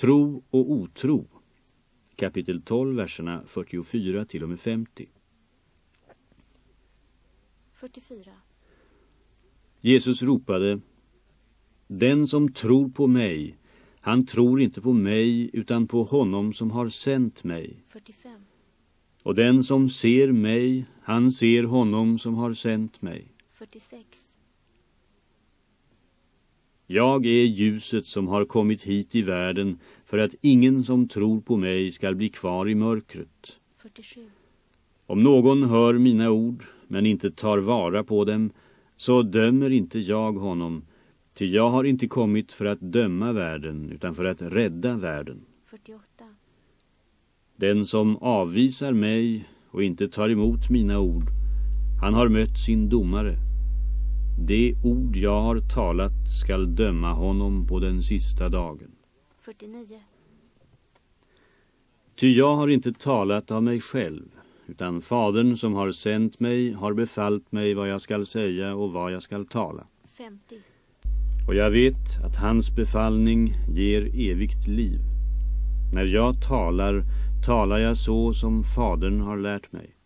Tro och otro. Kapitel 12, verserna 44 till och med 50. 44. Jesus ropade Den som tror på mig, han tror inte på mig utan på honom som har sänt mig. 45. Och den som ser mig, han ser honom som har sänt mig. 46. Jag är ljuset som har kommit hit i världen för att ingen som tror på mig skall bli kvar i mörkret. 47. Om någon hör mina ord men inte tar vara på dem så dömer inte jag honom ty jag har inte kommit för att döma världen utan för att rädda världen. 48. Den som avvisar mig och inte tar emot mina ord han har mött sin domare. Det ord jag har talat skall döma honom på den sista dagen. 49. Ty jag har inte talat av mig själv, utan fadern som har sänt mig har befallt mig vad jag skall säga och vad jag skall tala. 50. Och jag vet att hans befallning ger evigt liv. När jag talar, talar jag så som fadern har lärt mig.